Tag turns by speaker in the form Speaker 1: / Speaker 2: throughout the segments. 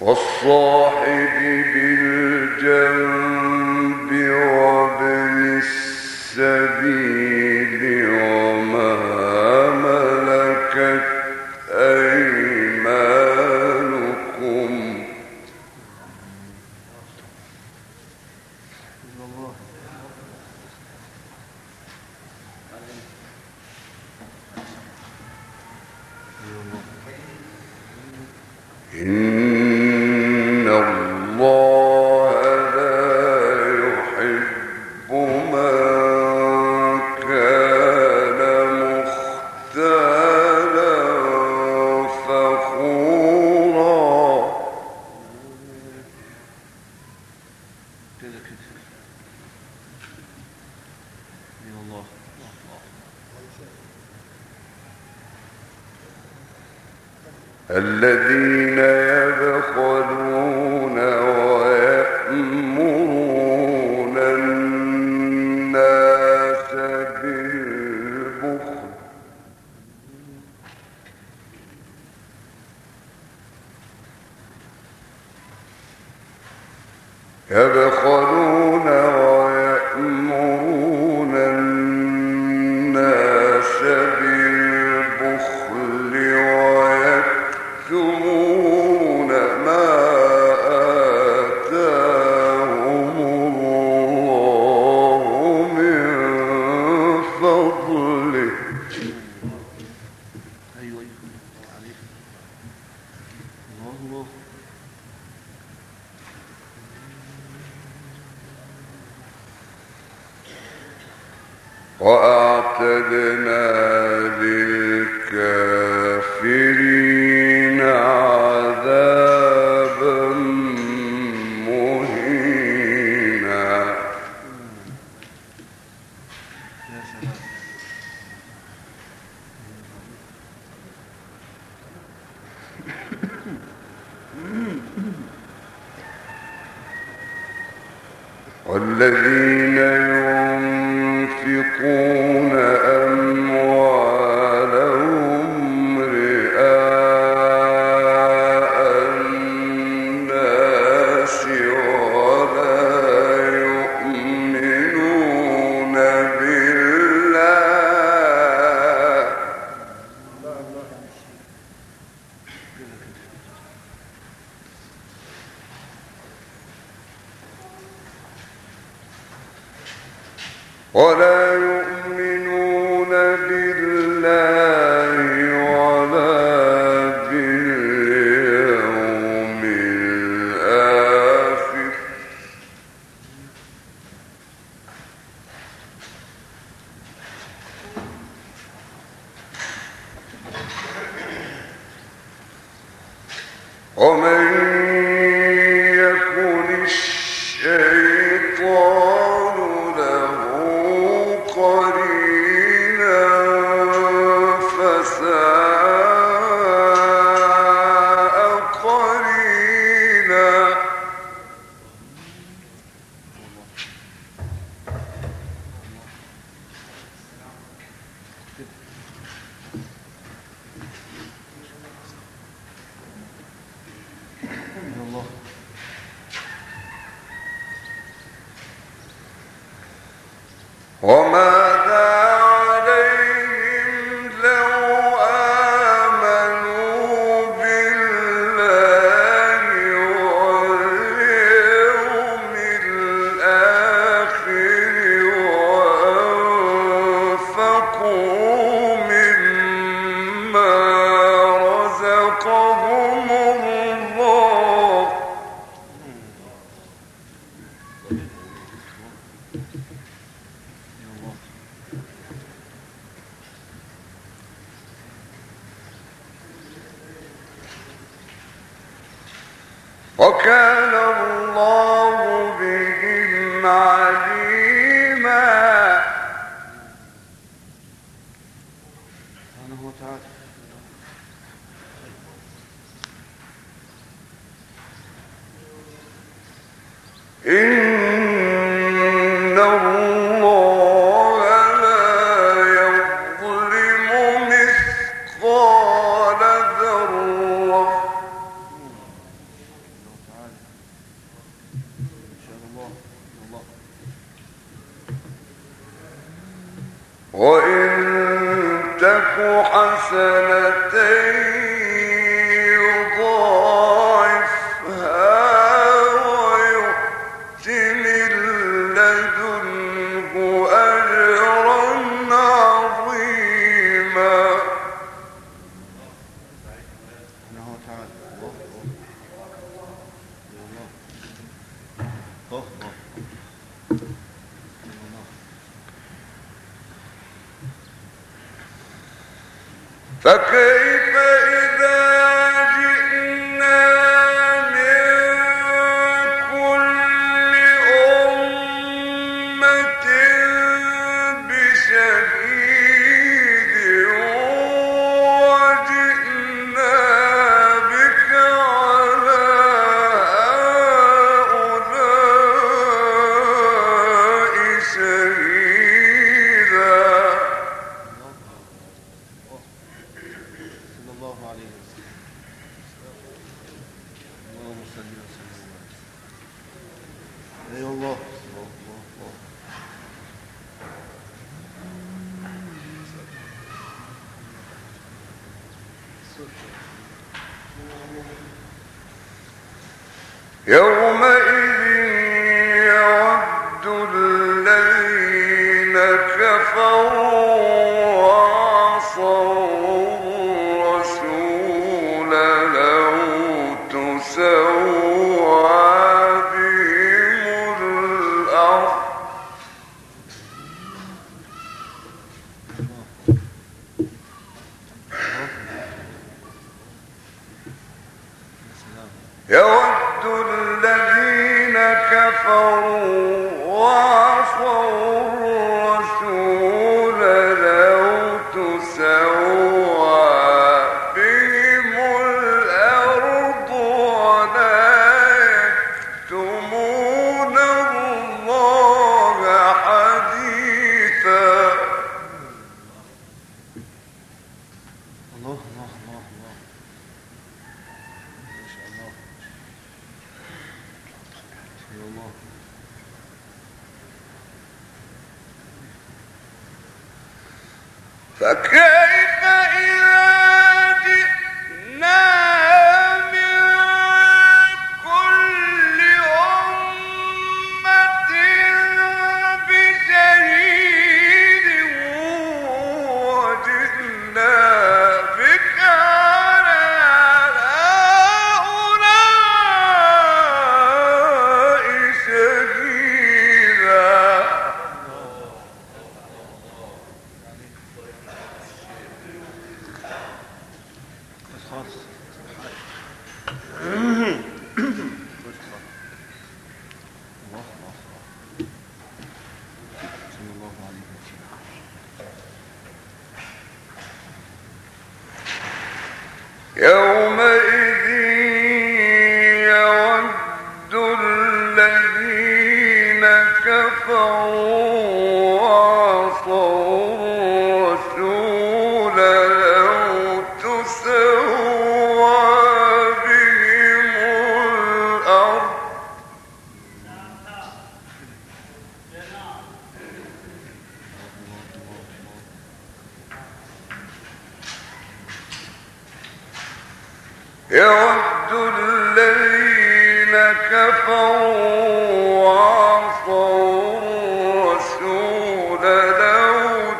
Speaker 1: والصاحب بالجنب يبخلون يومئذ لو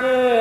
Speaker 1: کے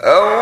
Speaker 1: أو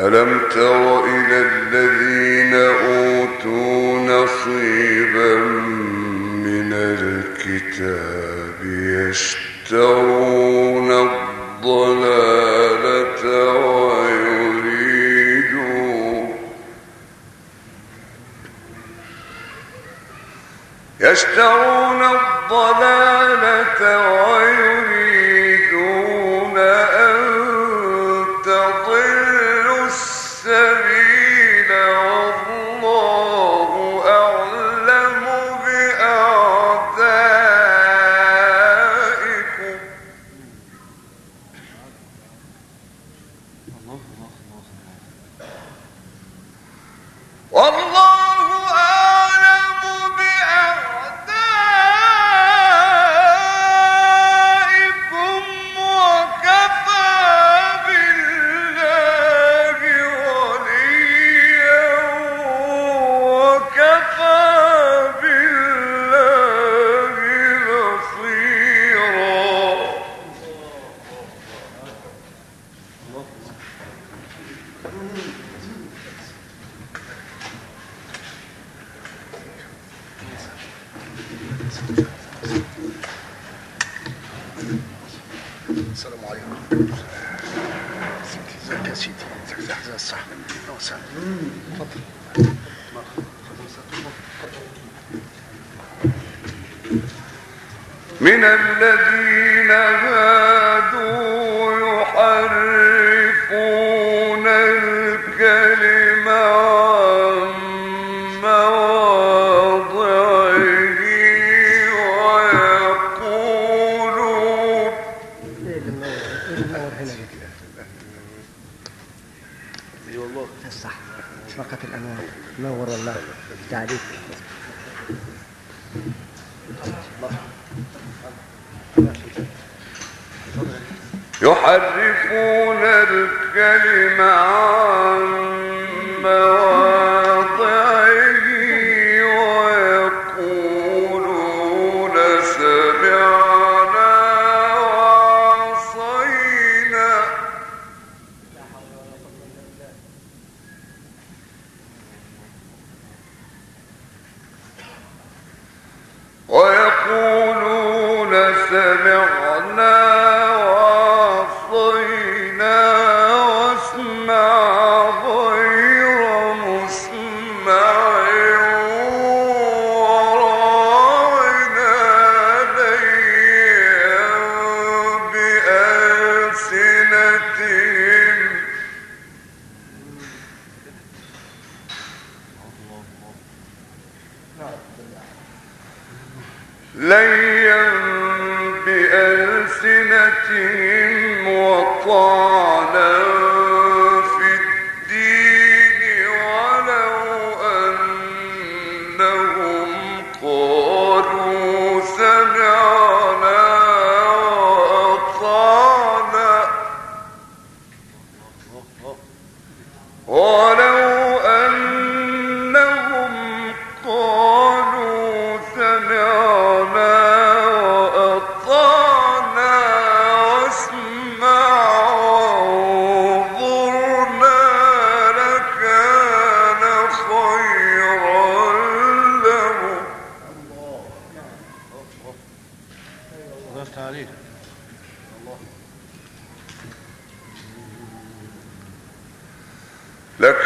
Speaker 1: ألم تر إلى الذين أوتوا نصيبا من الكتاب يشترون الضلالة ويريدون يشترون الضلالة ويريدون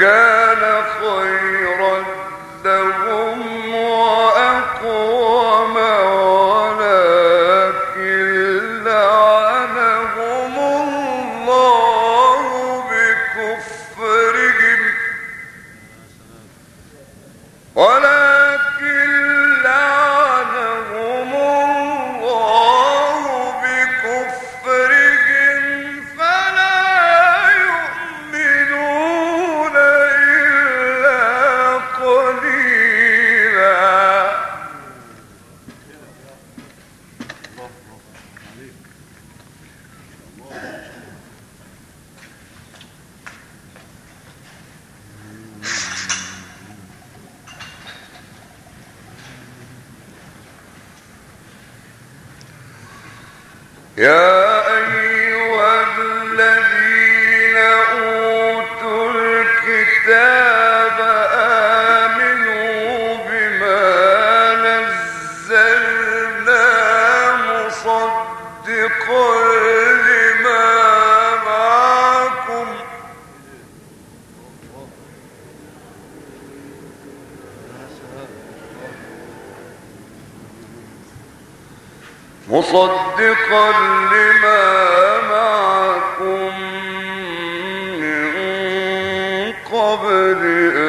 Speaker 1: لك مصدقا لما معكم من قبل أن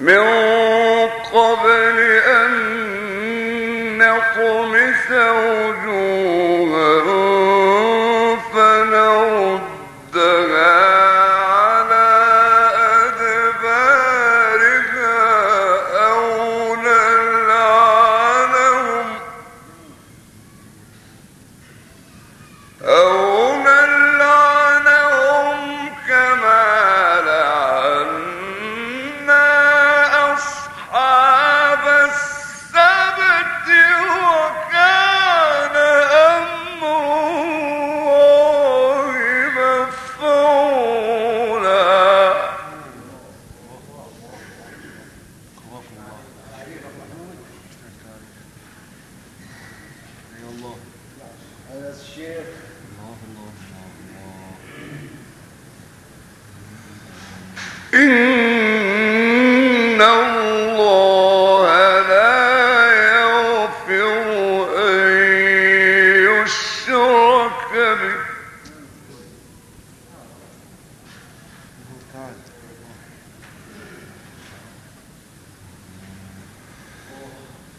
Speaker 1: من قبل أن نطمس وجوها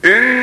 Speaker 1: إن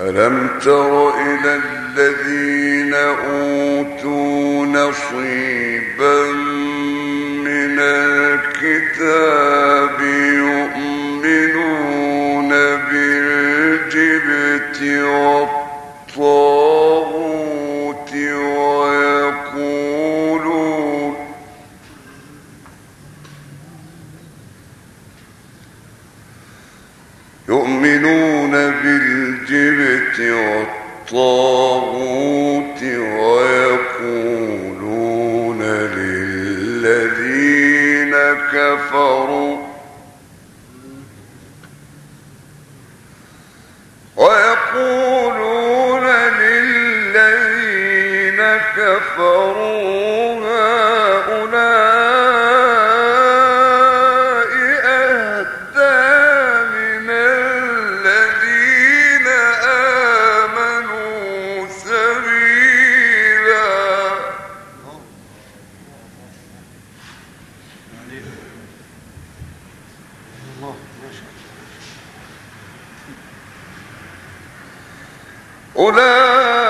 Speaker 1: ألم تر إلى الذين أوتوا
Speaker 2: نصير
Speaker 1: أولئك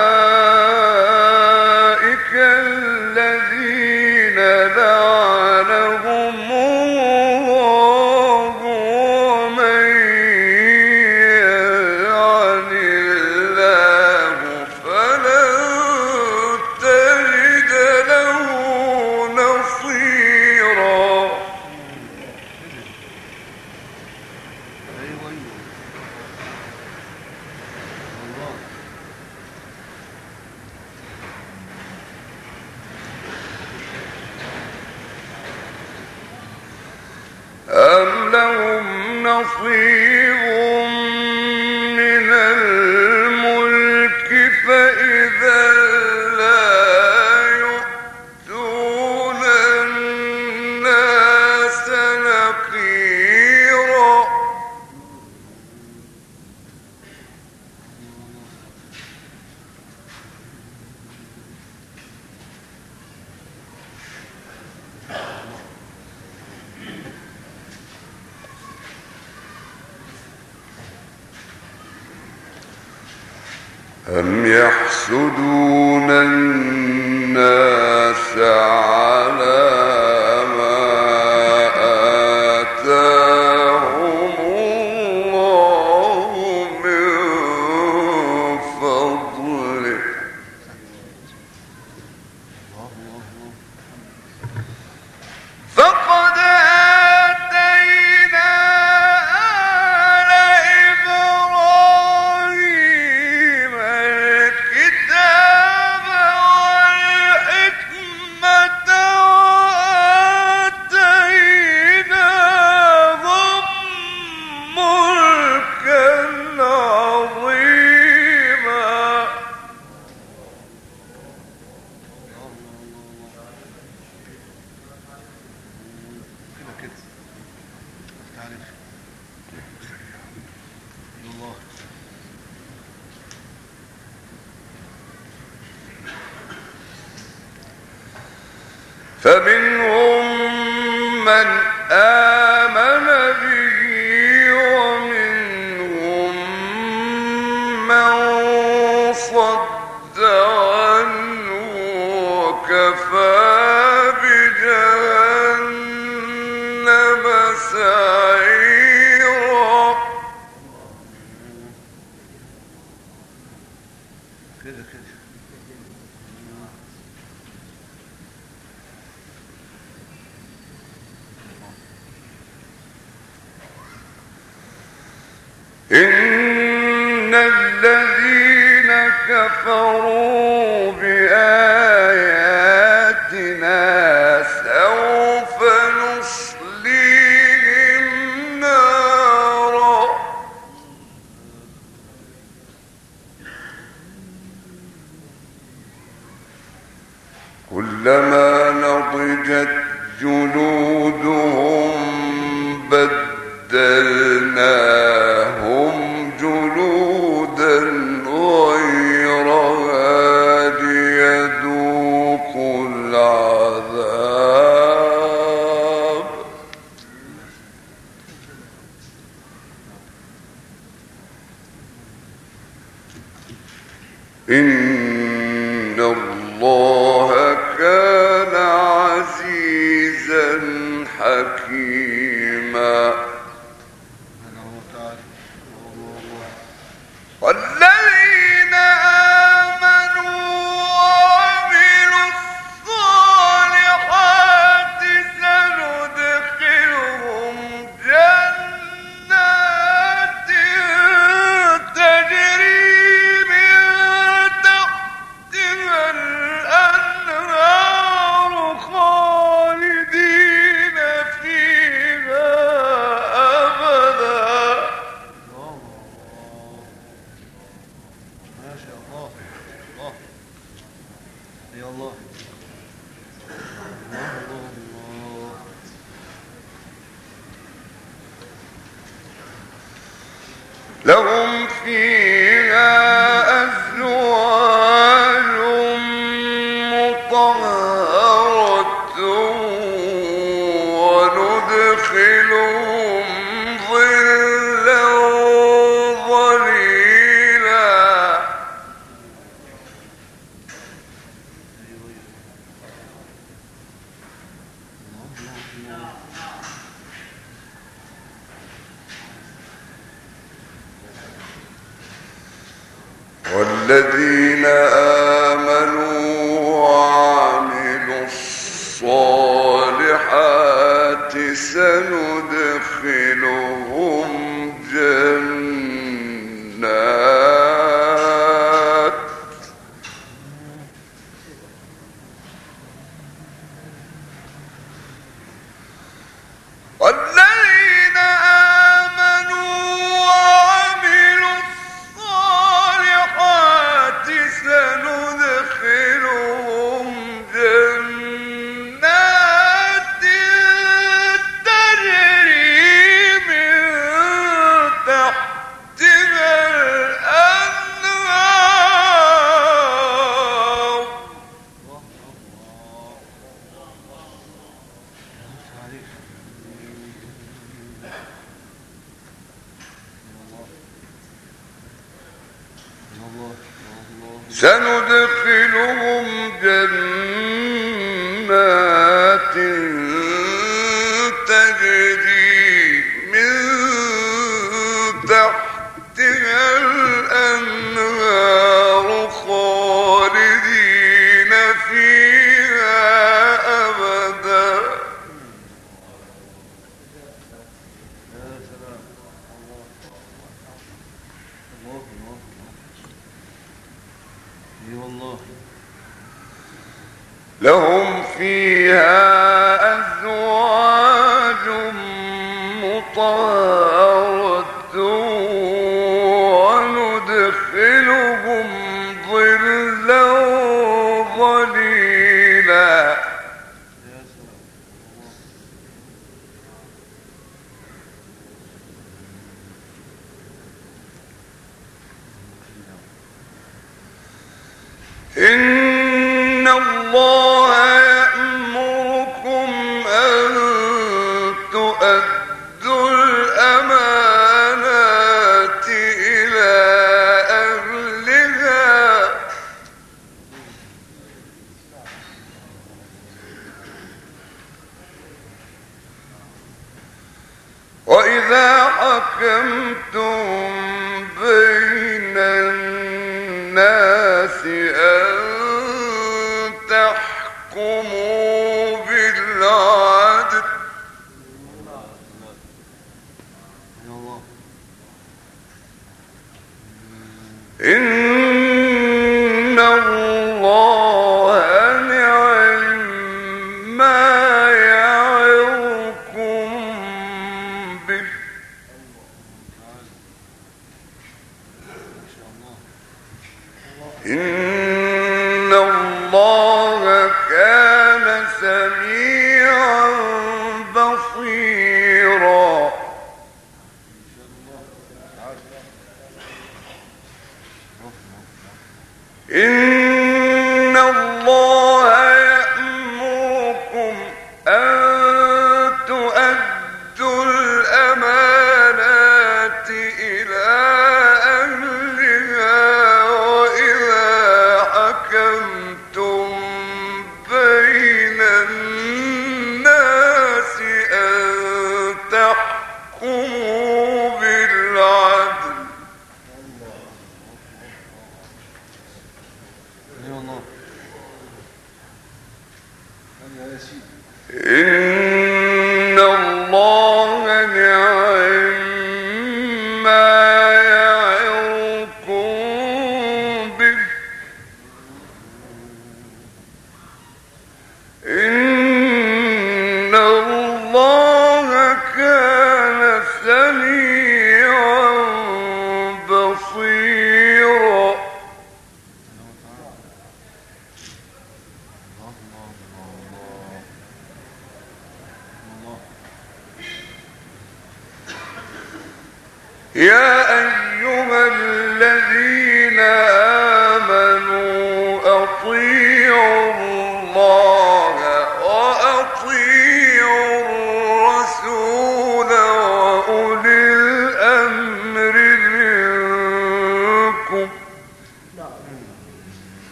Speaker 1: يحسدون الناس وكفى حكيما الذين آمنوا تحكمون إن